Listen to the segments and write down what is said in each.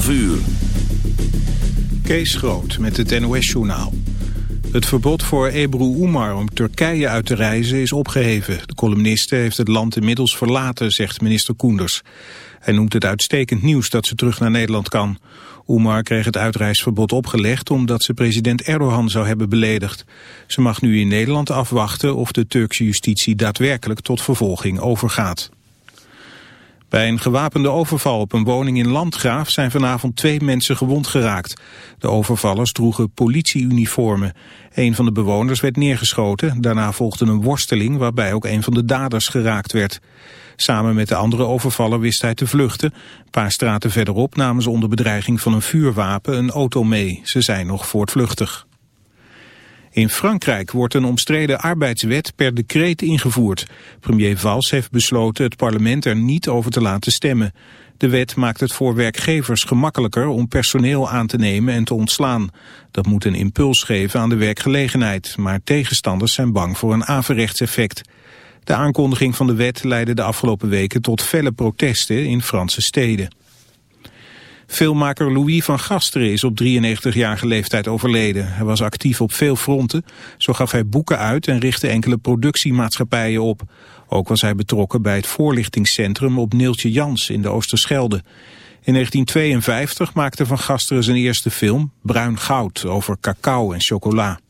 12 uur. Kees Groot met het NOS-journaal. Het verbod voor Ebru Umar om Turkije uit te reizen is opgeheven. De columniste heeft het land inmiddels verlaten, zegt minister Koenders. Hij noemt het uitstekend nieuws dat ze terug naar Nederland kan. Umar kreeg het uitreisverbod opgelegd omdat ze president Erdogan zou hebben beledigd. Ze mag nu in Nederland afwachten of de Turkse justitie daadwerkelijk tot vervolging overgaat. Bij een gewapende overval op een woning in Landgraaf zijn vanavond twee mensen gewond geraakt. De overvallers droegen politieuniformen. Een van de bewoners werd neergeschoten. Daarna volgde een worsteling waarbij ook een van de daders geraakt werd. Samen met de andere overvaller wist hij te vluchten. Een paar straten verderop namen ze onder bedreiging van een vuurwapen een auto mee. Ze zijn nog voortvluchtig. In Frankrijk wordt een omstreden arbeidswet per decreet ingevoerd. Premier Valls heeft besloten het parlement er niet over te laten stemmen. De wet maakt het voor werkgevers gemakkelijker om personeel aan te nemen en te ontslaan. Dat moet een impuls geven aan de werkgelegenheid, maar tegenstanders zijn bang voor een averechtseffect. De aankondiging van de wet leidde de afgelopen weken tot felle protesten in Franse steden. Filmmaker Louis van Gasteren is op 93-jarige leeftijd overleden. Hij was actief op veel fronten. Zo gaf hij boeken uit en richtte enkele productiemaatschappijen op. Ook was hij betrokken bij het voorlichtingscentrum op Neeltje Jans in de Oosterschelde. In 1952 maakte Van Gasteren zijn eerste film, Bruin Goud, over cacao en chocola.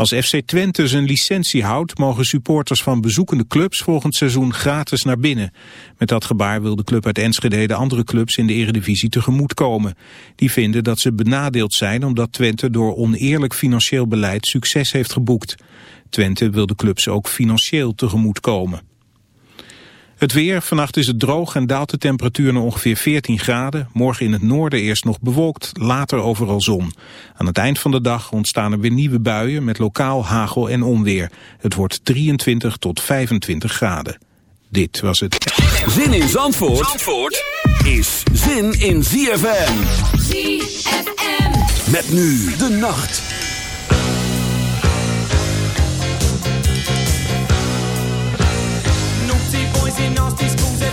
Als FC Twente zijn licentie houdt, mogen supporters van bezoekende clubs volgend seizoen gratis naar binnen. Met dat gebaar wil de club uit Enschede de andere clubs in de eredivisie tegemoetkomen. Die vinden dat ze benadeeld zijn omdat Twente door oneerlijk financieel beleid succes heeft geboekt. Twente wil de clubs ook financieel tegemoetkomen. Het weer, vannacht is het droog en daalt de temperatuur naar ongeveer 14 graden. Morgen in het noorden eerst nog bewolkt, later overal zon. Aan het eind van de dag ontstaan er weer nieuwe buien met lokaal hagel en onweer. Het wordt 23 tot 25 graden. Dit was het. Zin in Zandvoort, Zandvoort is zin in ZFM. ZFM. Met nu de nacht. se nós discussemos.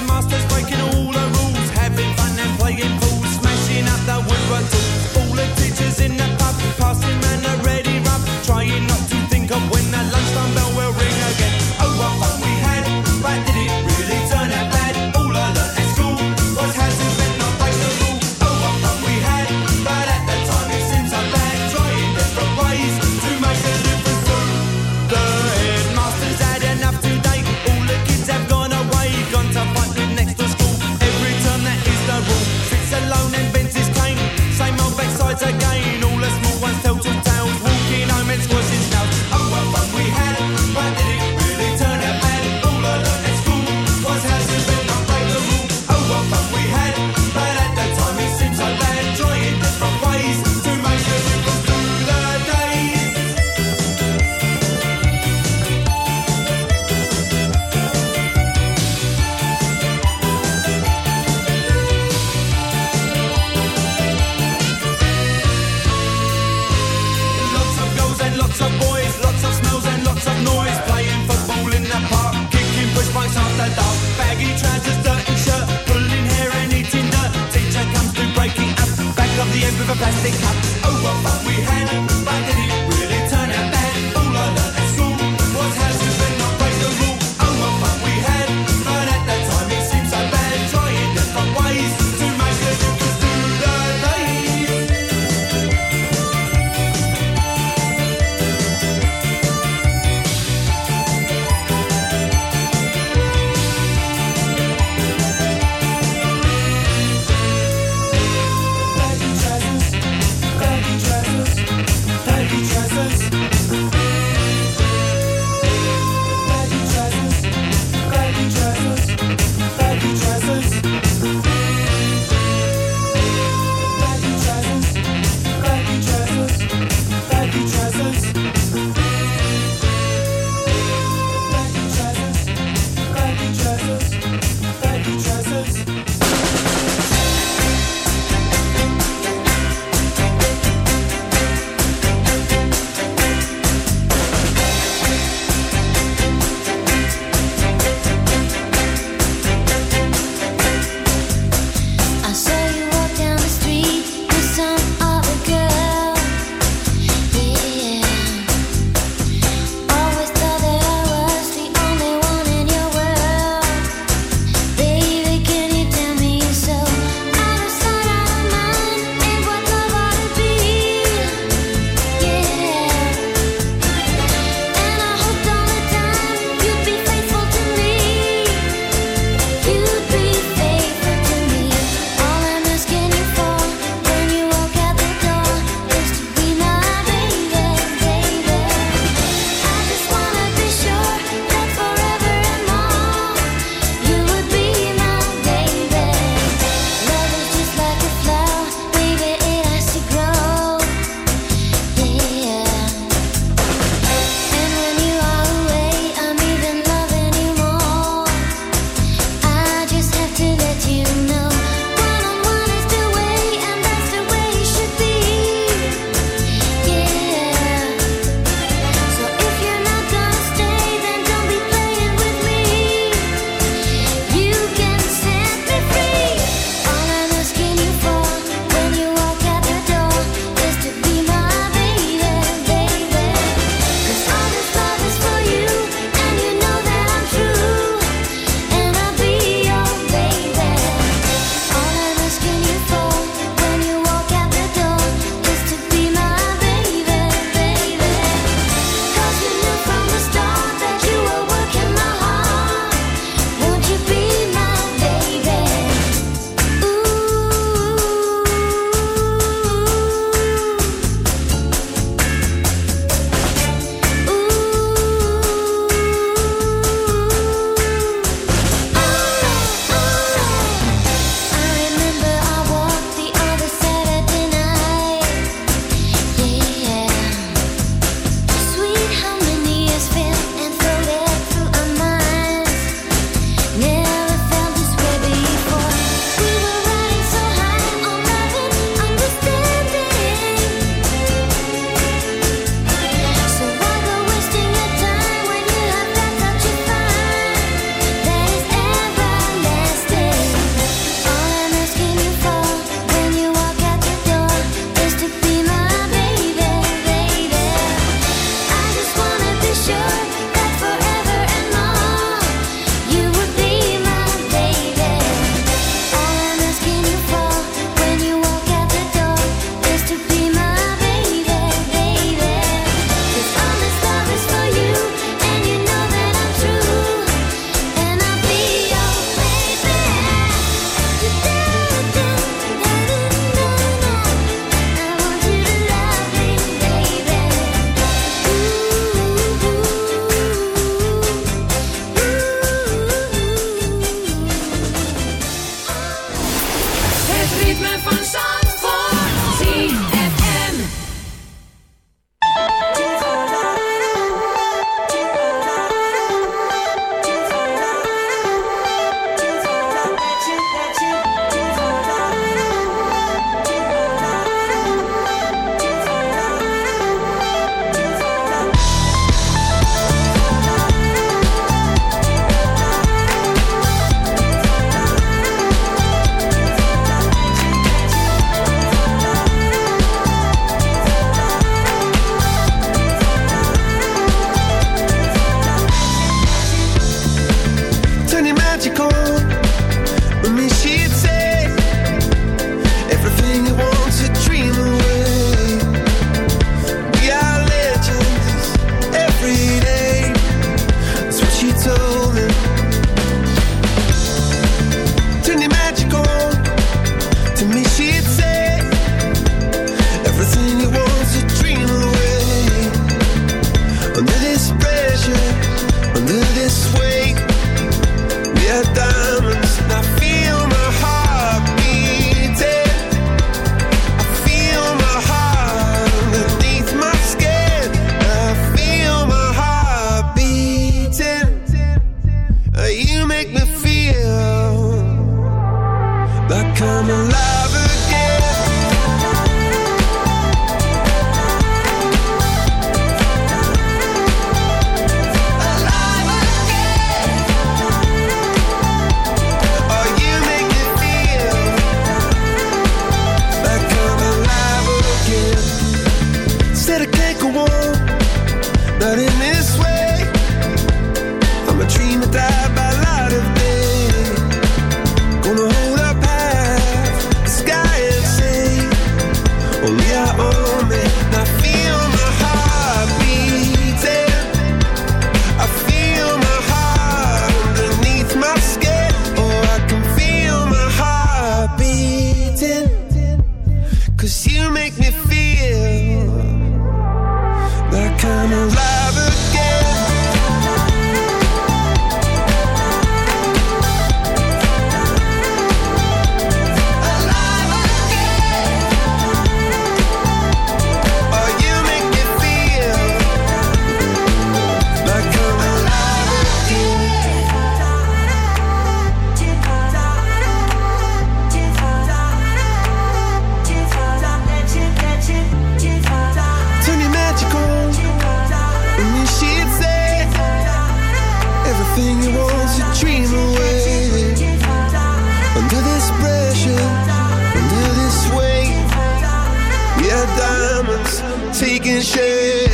diamonds taking shape.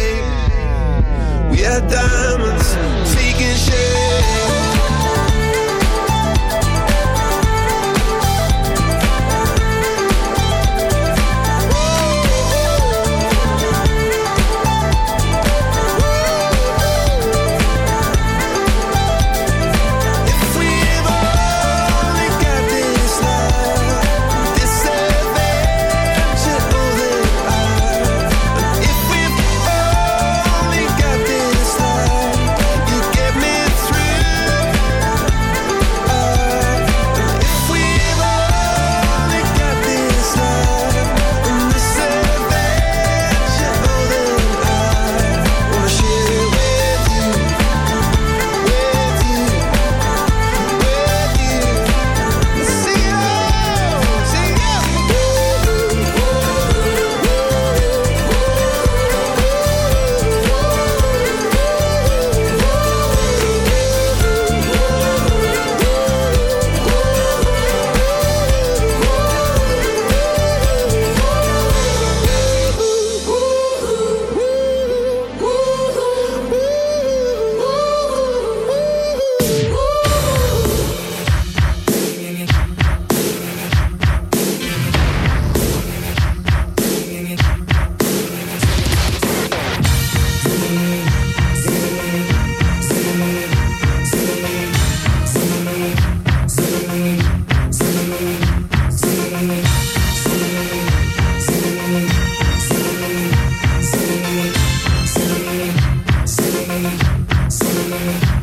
We are diamonds. Bye.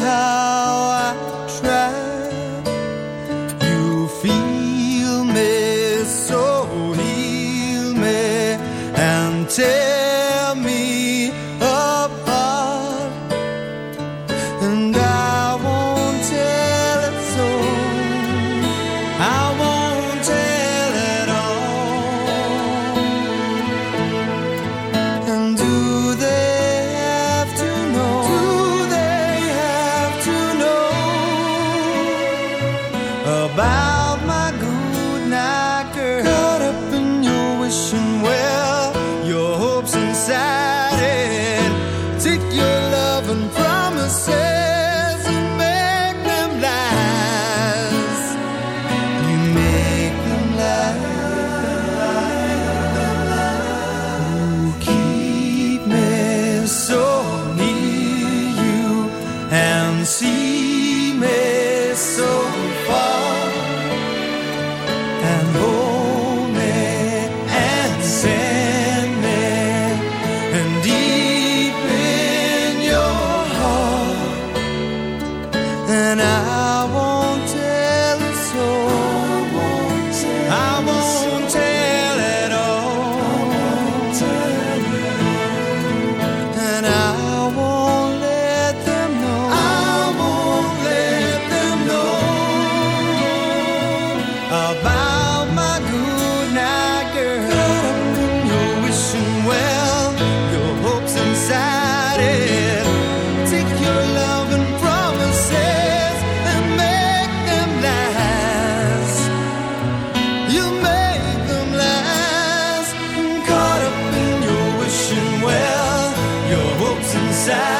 how I try. Inside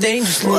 entende.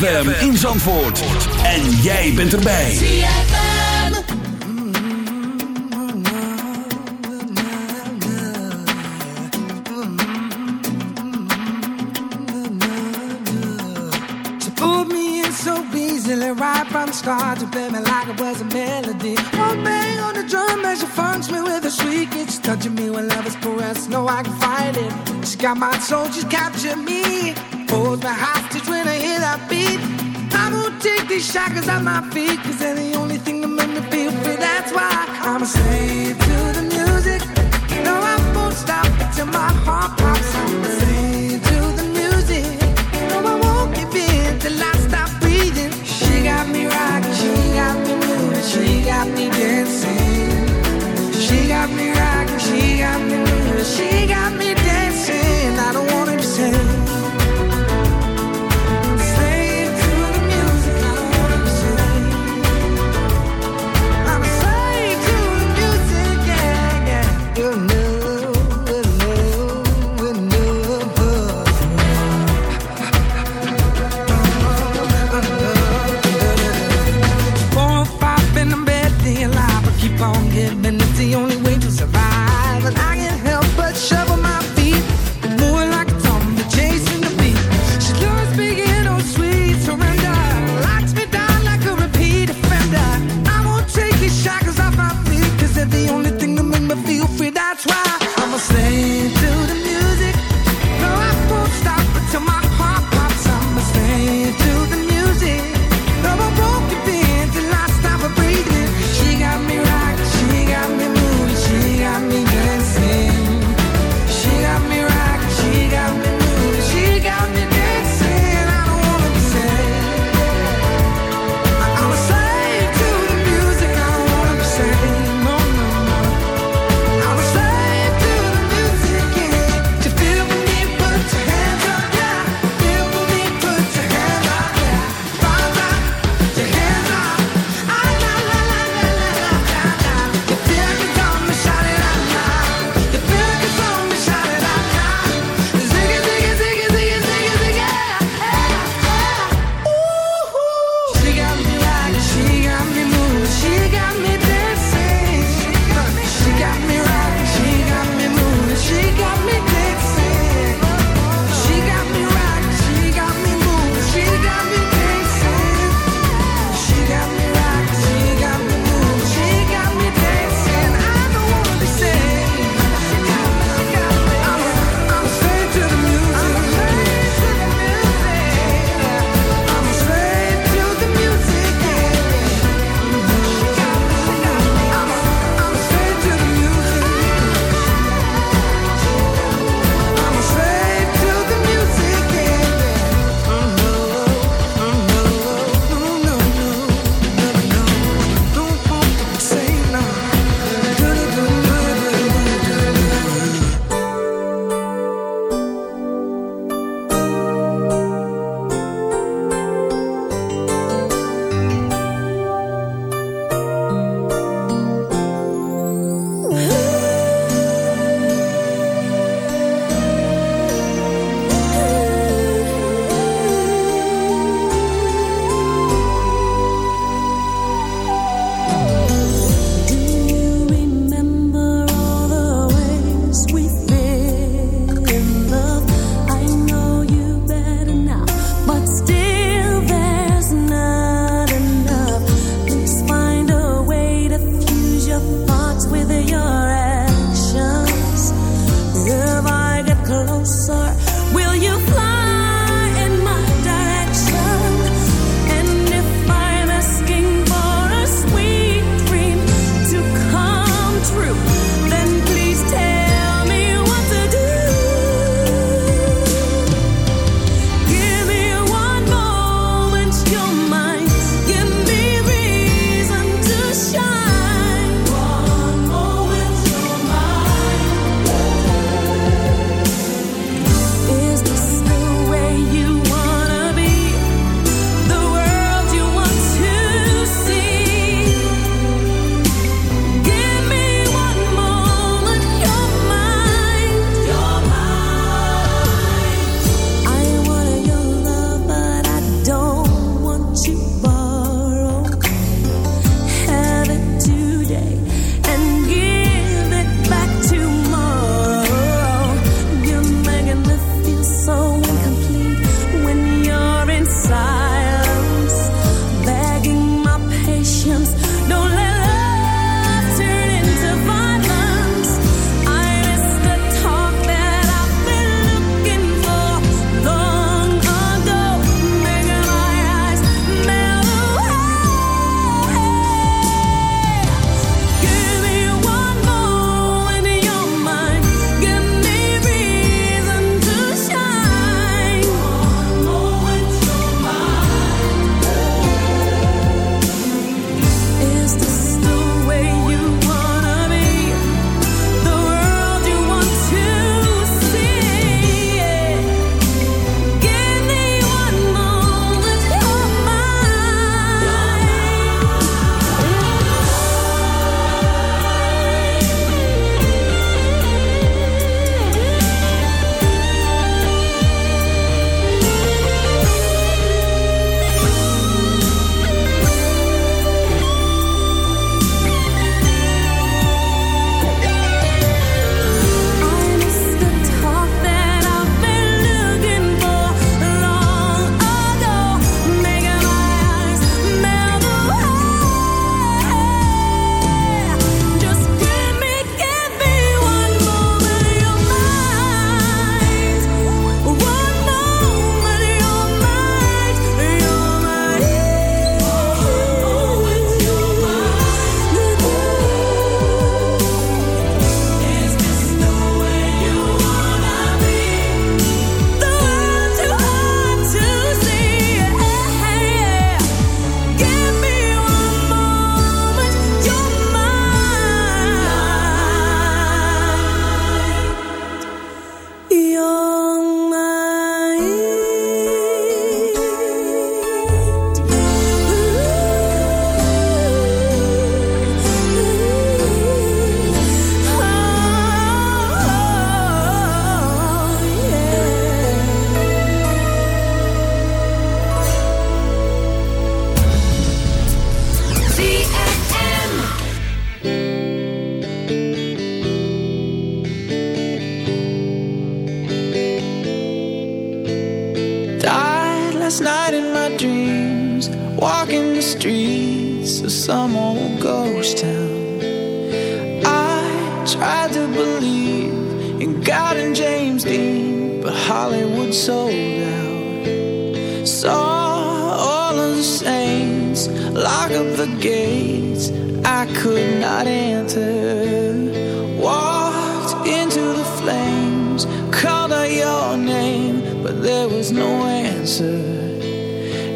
ZFM in Zandvoort. En jij bent erbij. She pulled me in so easily right from the start. She played me like it was a melody. One bang on the drum as she funks me with a shriek. It's touching me when love is caressed. No, I can fight it. She got my soul.